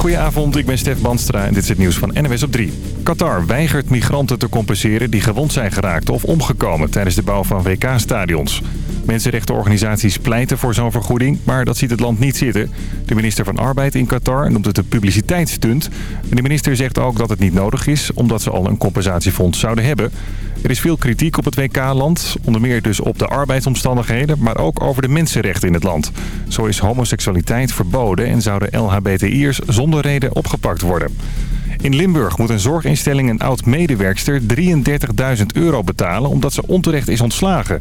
Goedenavond, ik ben Stef Banstra en dit is het nieuws van NWS op 3. Qatar weigert migranten te compenseren die gewond zijn geraakt of omgekomen tijdens de bouw van WK-stadions. Mensenrechtenorganisaties pleiten voor zo'n vergoeding, maar dat ziet het land niet zitten. De minister van Arbeid in Qatar noemt het een publiciteitsstunt. En de minister zegt ook dat het niet nodig is, omdat ze al een compensatiefonds zouden hebben. Er is veel kritiek op het WK-land, onder meer dus op de arbeidsomstandigheden, maar ook over de mensenrechten in het land. Zo is homoseksualiteit verboden en zouden LHBTI'ers zonder reden opgepakt worden. In Limburg moet een zorginstelling een oud-medewerkster 33.000 euro betalen omdat ze onterecht is ontslagen.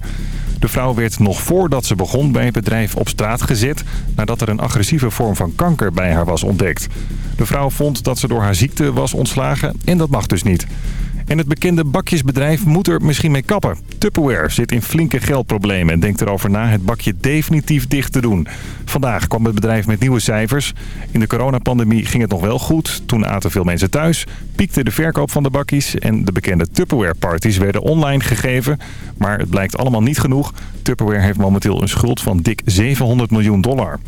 De vrouw werd nog voordat ze begon bij het bedrijf op straat gezet... nadat er een agressieve vorm van kanker bij haar was ontdekt. De vrouw vond dat ze door haar ziekte was ontslagen en dat mag dus niet. En het bekende bakjesbedrijf moet er misschien mee kappen. Tupperware zit in flinke geldproblemen en denkt erover na het bakje definitief dicht te doen. Vandaag kwam het bedrijf met nieuwe cijfers. In de coronapandemie ging het nog wel goed. Toen aten veel mensen thuis, piekte de verkoop van de bakjes... en de bekende Tupperware-parties werden online gegeven. Maar het blijkt allemaal niet genoeg. Tupperware heeft momenteel een schuld van dik 700 miljoen dollar.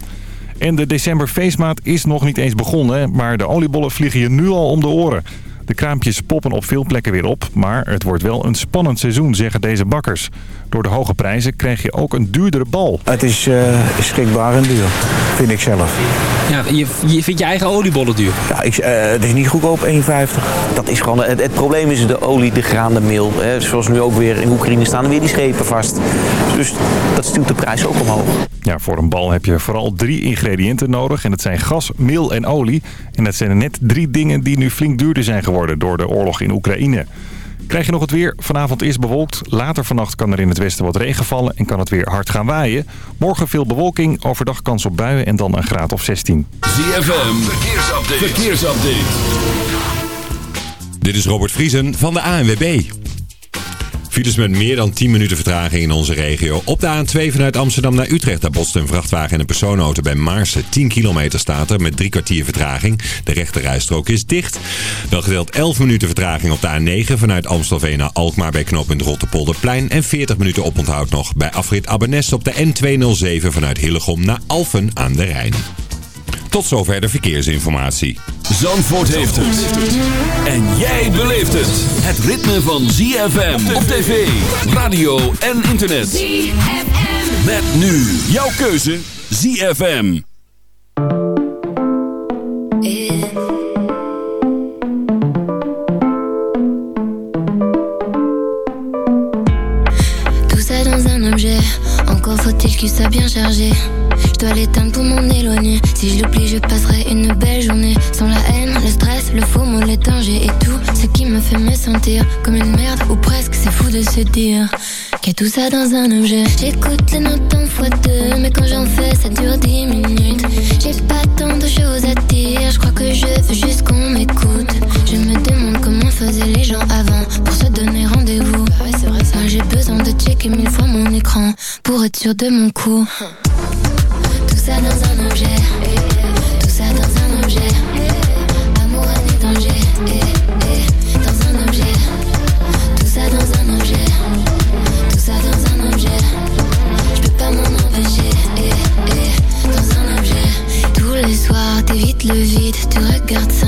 En de december feestmaat is nog niet eens begonnen... maar de oliebollen vliegen je nu al om de oren... De kraampjes poppen op veel plekken weer op, maar het wordt wel een spannend seizoen, zeggen deze bakkers. Door de hoge prijzen krijg je ook een duurdere bal. Het is uh, schrikbaar en duur, vind ik zelf. Ja, je, je vindt je eigen oliebollen duur? Ja, ik, uh, het is niet goedkoop, 1,50. Dat is gewoon, het, het, probleem is de olie, de graan, de meel. Hè. Zoals nu ook weer in Oekraïne staan weer die schepen vast. Dus dat stuurt de prijs ook omhoog. Ja, voor een bal heb je vooral drie ingrediënten nodig. En dat zijn gas, meel en olie. En dat zijn er net drie dingen die nu flink duurder zijn geworden door de oorlog in Oekraïne. Krijg je nog het weer? Vanavond is bewolkt. Later vannacht kan er in het westen wat regen vallen en kan het weer hard gaan waaien. Morgen veel bewolking, overdag kans op buien en dan een graad of 16. ZFM, verkeersupdate. verkeersupdate. Dit is Robert Vriesen van de ANWB. Files met meer dan 10 minuten vertraging in onze regio. Op de A2 vanuit Amsterdam naar Utrecht. Daar botst een vrachtwagen en een personenauto bij Maarsen. 10 kilometer staat er met drie kwartier vertraging. De rechterrijstrook is dicht. Wel gedeeld 11 minuten vertraging op de A9 vanuit Amstelveen naar Alkmaar bij knooppunt Rotterpolderplein. En 40 minuten oponthoud nog bij afrit Abbenest op de N207 vanuit Hillegom naar Alphen aan de Rijn. Tot zover de verkeersinformatie. Zandvoort heeft het. En jij beleeft het. Het ritme van ZFM op tv, radio en internet. ZFM. Met nu jouw keuze ZFM. Tout ça dans un objet, encore faut-il qu'il soit bien chargé. Je dois l'éteindre pour m'en éloigner. Si je l'oublie, je passerai une belle journée. Sans la haine, le stress, le faux mot, les dangers et tout ce qui me fait me sentir comme une merde ou presque. C'est fou de se dire qu'il y a tout ça dans un objet. J'écoute les notes en fois deux, mais quand j'en fais, ça dure dix minutes. J'ai pas tant de choses à dire. Je crois que je veux juste qu'on m'écoute. Je me demande comment faisaient les gens avant pour se donner rendez-vous. Ouais, c'est vrai ça. J'ai besoin de checker mille fois mon écran pour être sûr de mon coup. Tout ça dans un objet. Tout ça dans un objet. Amour, et danger. Dans un objet. Tout ça dans un objet. Tout ça dans un objet. Je peux pas m'en empêcher. Dans un objet. Tous les soirs, t'évites le vide. Tu regardes 5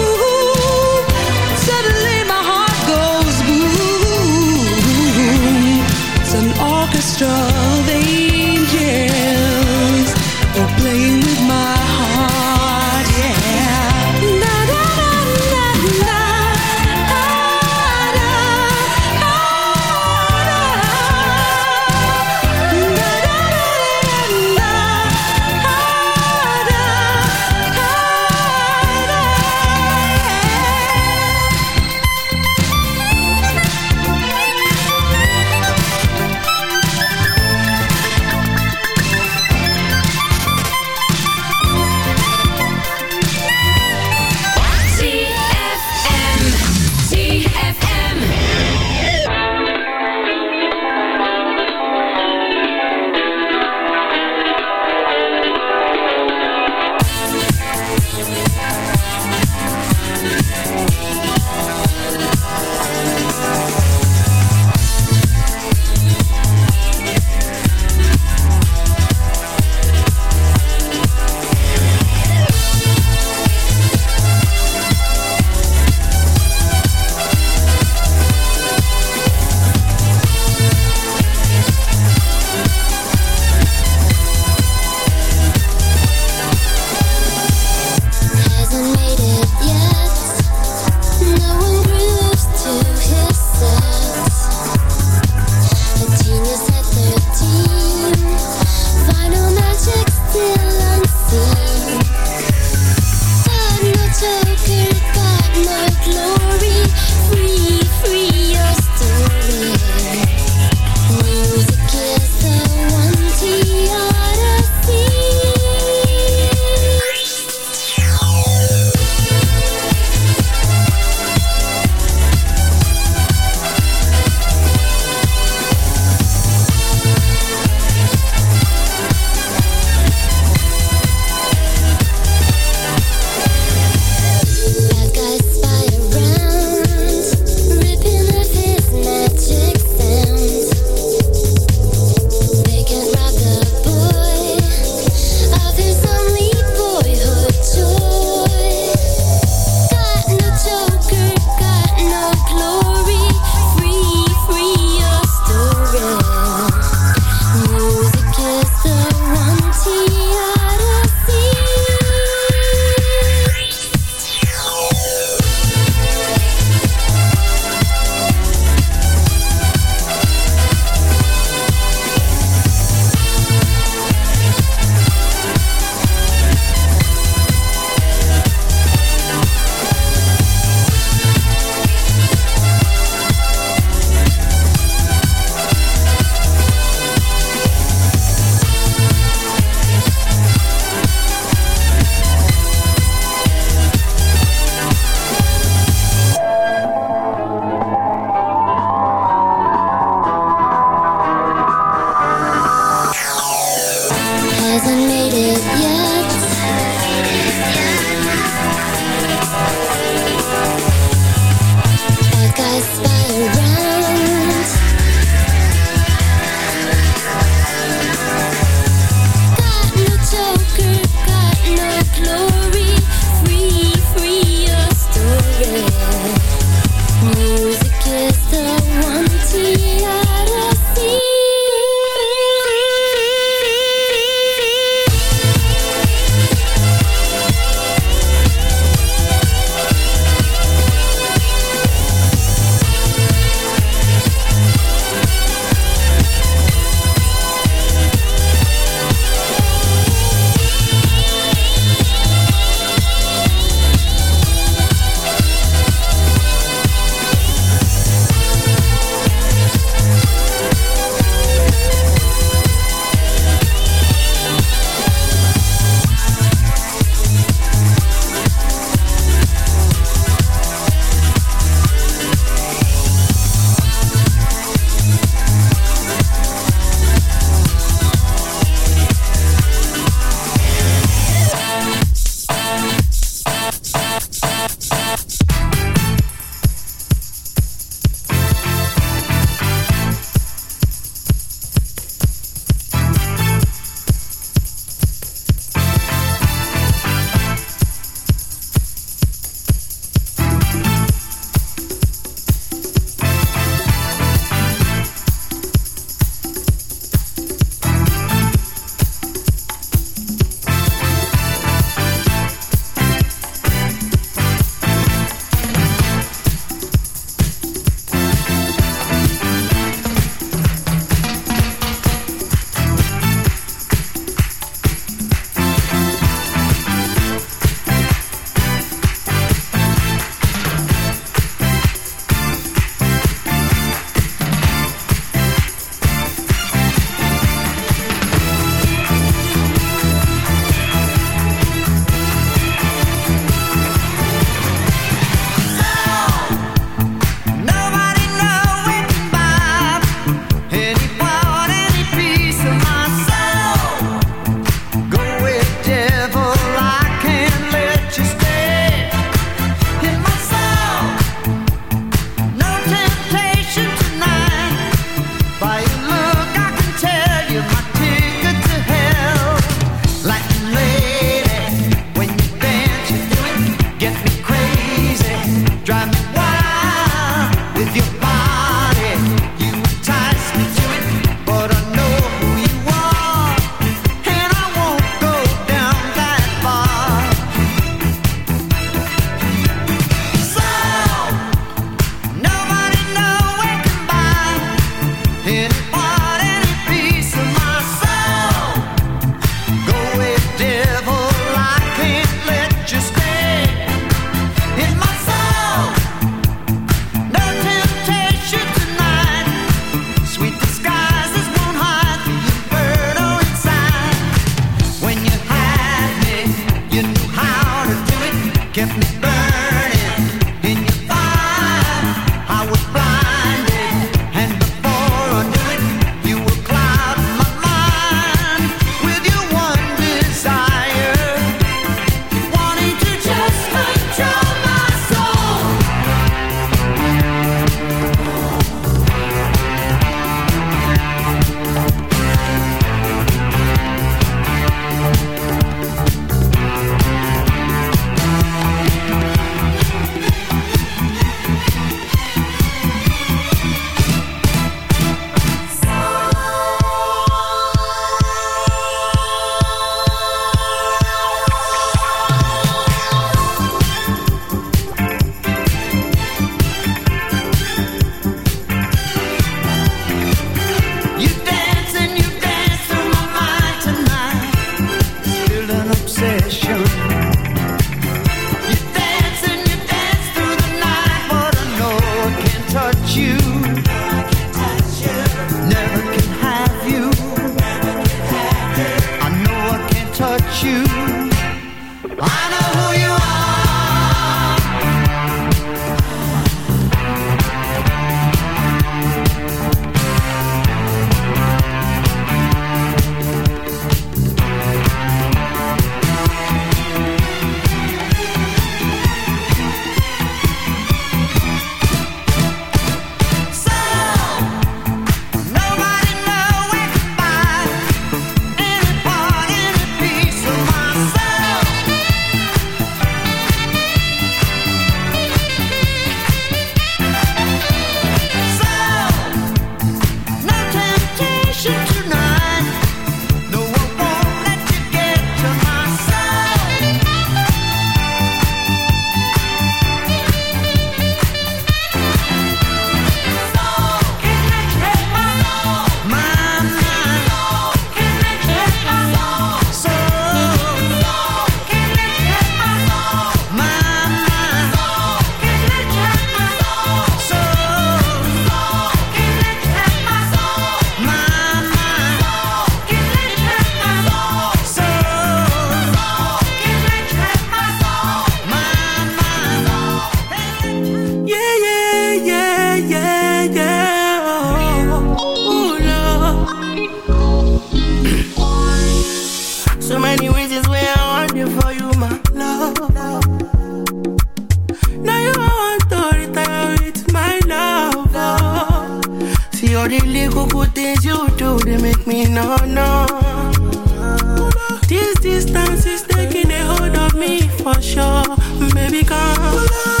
Baby, come.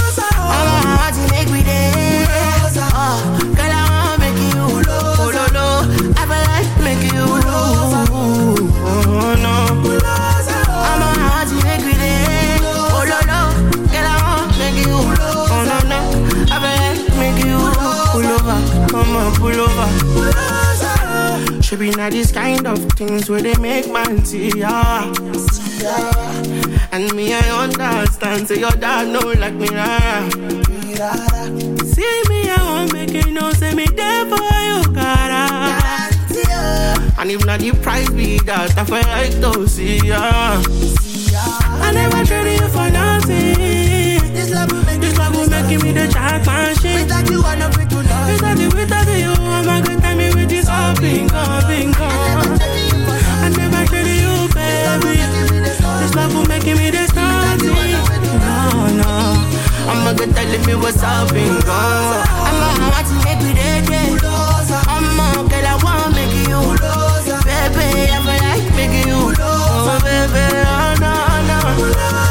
Should be not these kind of things where they make man see ya. See. And me, I understand. Say your dad know like me, rara. See me, I won't make you know. Say me there for you, cara. Ah. And if not the price be that, I feel like to see ya. I never traded you for nothing. This love will make, this love will make me the jack machine. Without you, I never do. Without you, without you, I'm a good time with this all bingo, bingo. I never traded you, baby. This love will make me starting. No, no. I'm a good telling me what's up, bingo. I'm a heart to make me. I'm a girl, I wanna make you. Baby, I feel like making you. Oh, baby, oh, no, no.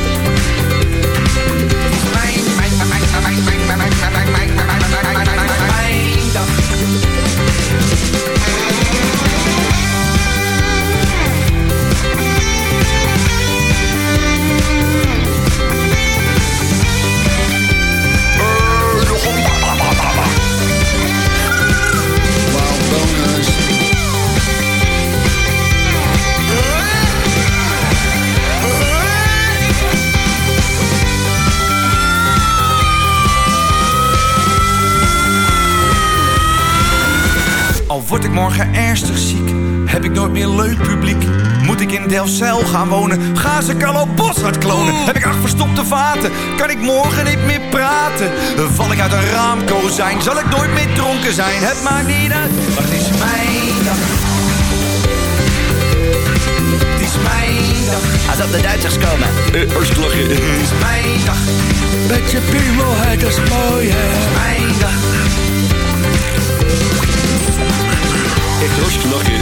Word ik morgen ernstig ziek, heb ik nooit meer leuk publiek. Moet ik in Delfzijl gaan wonen, gaan ze Carlo Boshart klonen. Heb ik acht verstopte vaten, kan ik morgen niet meer praten. Val ik uit een raamkozijn, zal ik nooit meer dronken zijn. Het maakt niet uit, maar het is mijn dag. Het is mijn dag. Als op de Duitsers komen. Uh, lachen. Het is mijn dag. Met je piemel, het is mooi, hè. Het is mijn dag. Echt hartstikke lachen.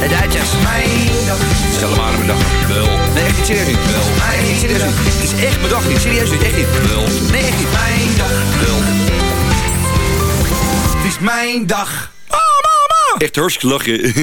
De Duitsers. Mijn dag. Stel maar aan mijn dag. Wel. Nee, echt niet serieus niet. Wel. Nee, echt niet serieus niet. Het is echt mijn dag niet. Serieus niet. Echt niet. Wel. Nee, echt niet. Mijn dag. Wel. Het is mijn dag. Oh, mama. Echt hartstikke lachen.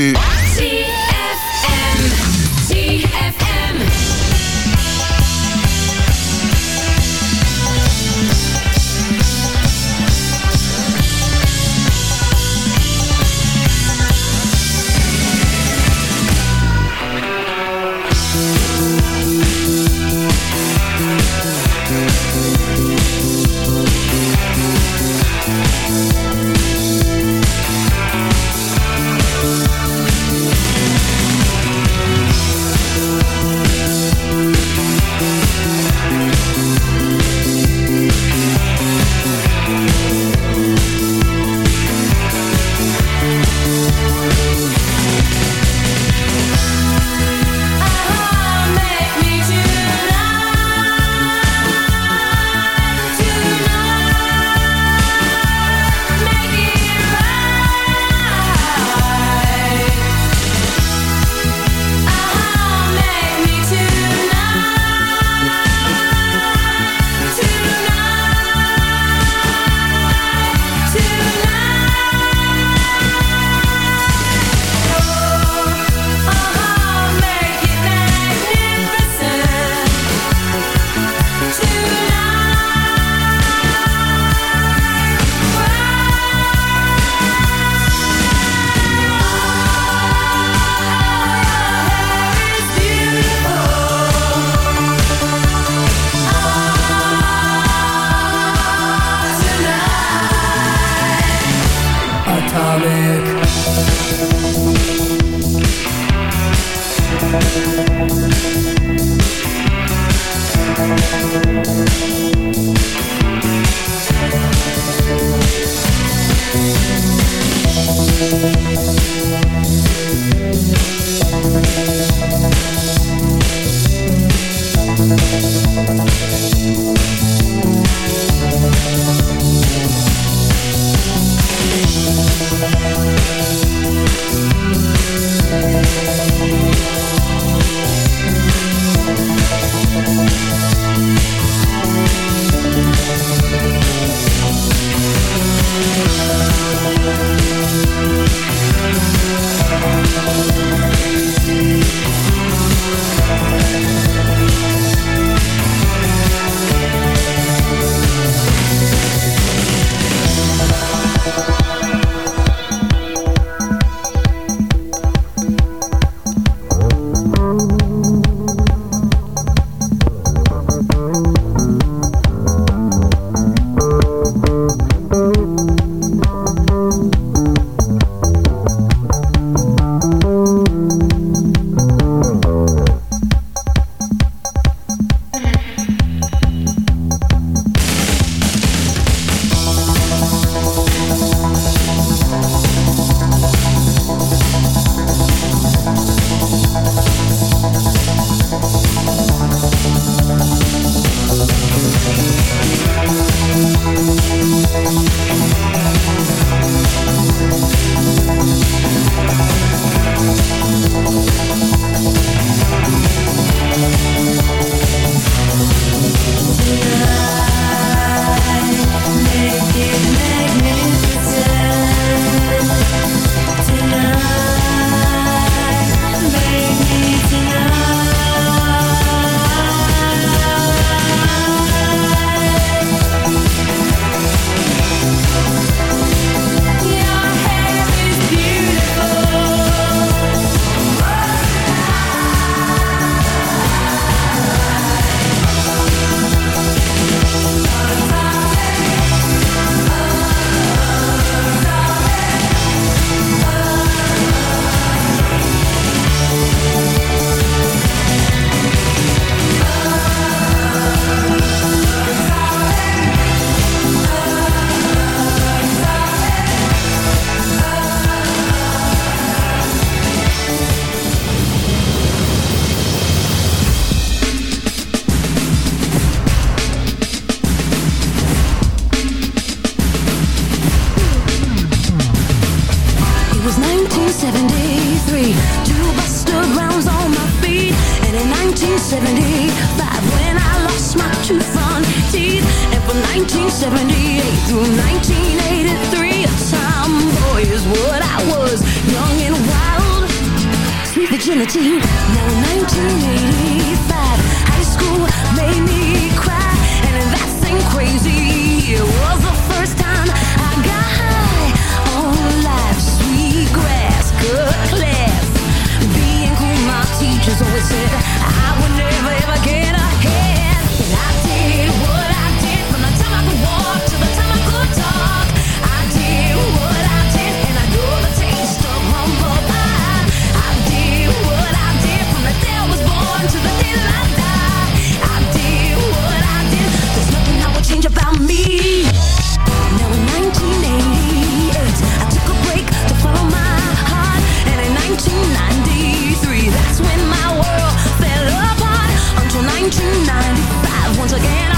78 through 1983 A tomboy is what I was Young and wild. Sweet virginity Now 1980 1995 once again.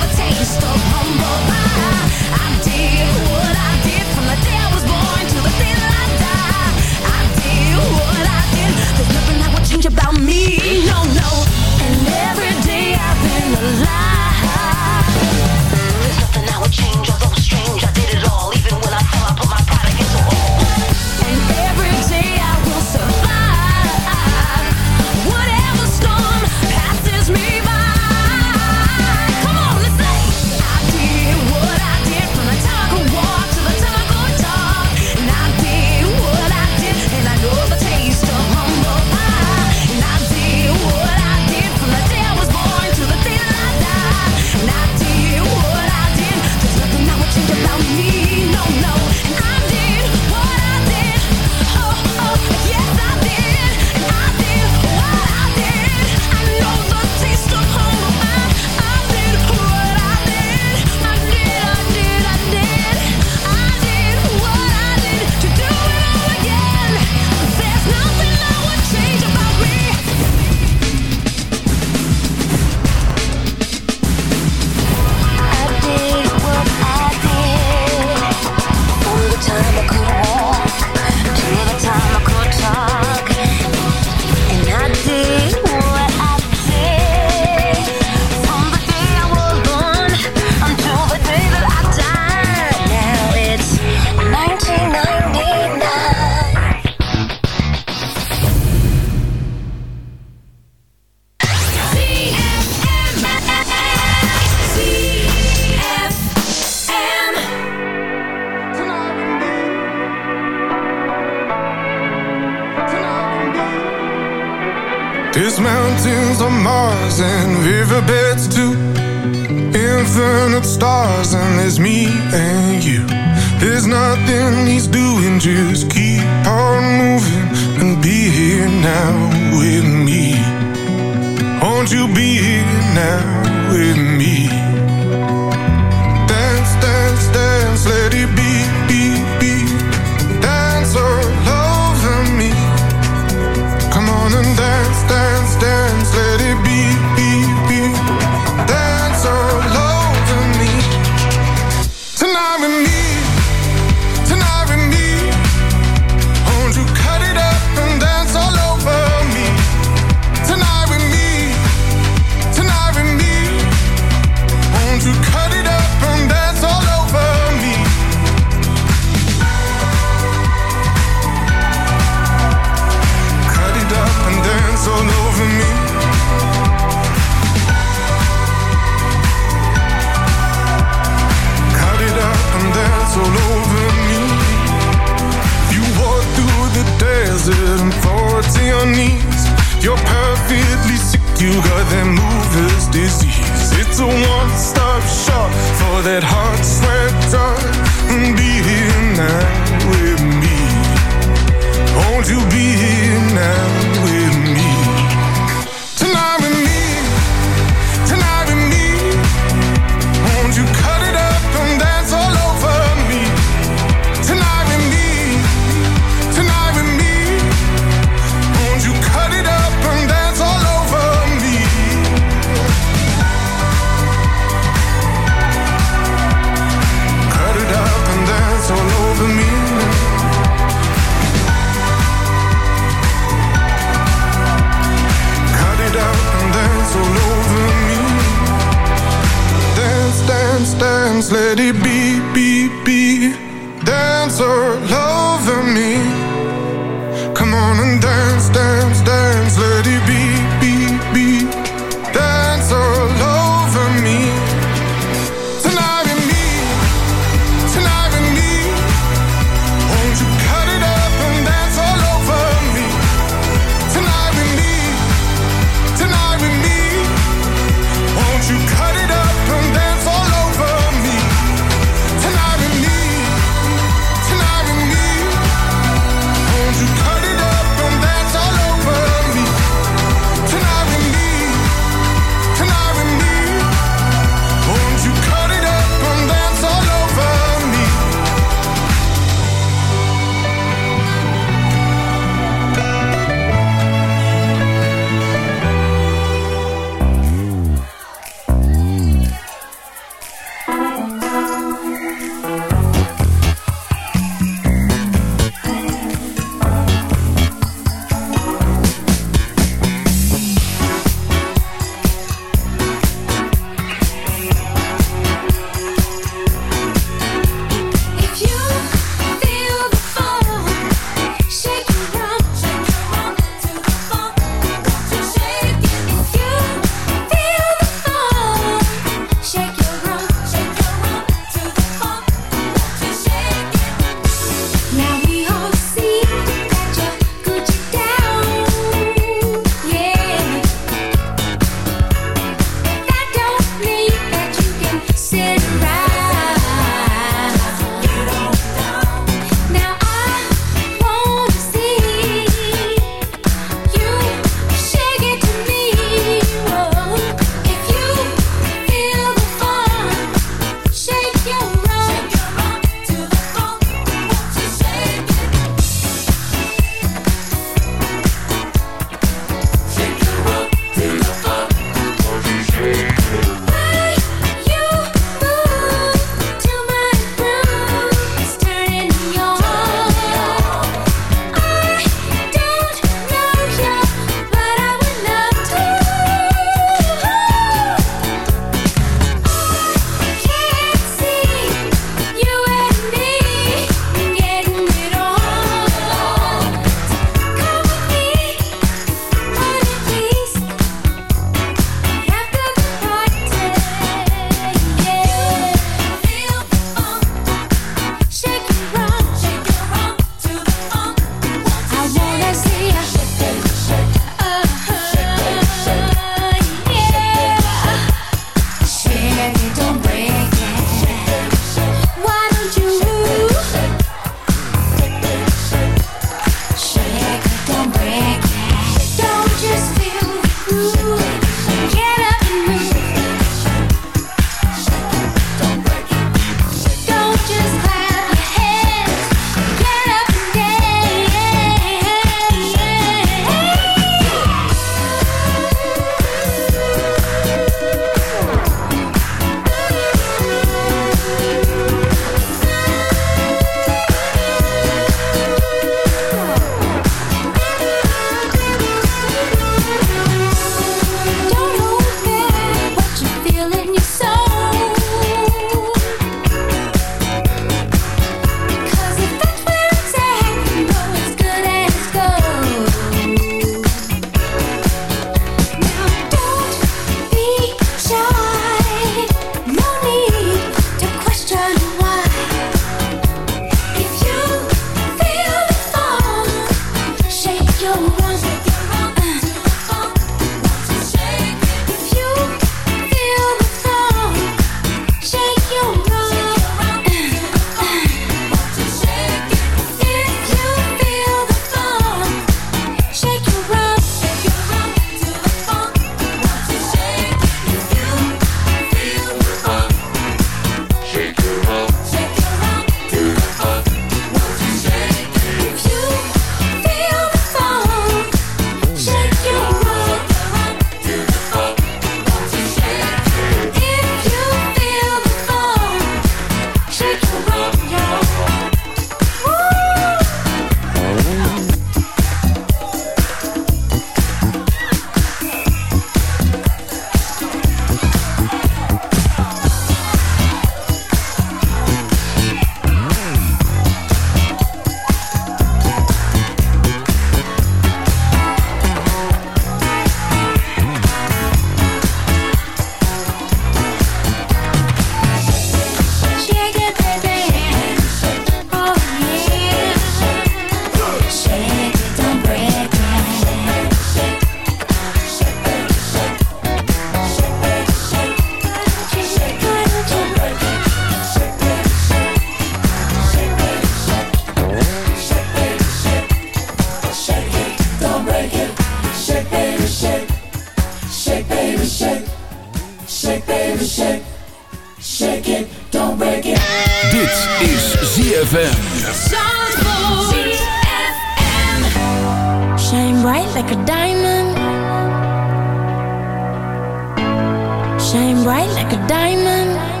Like a diamond.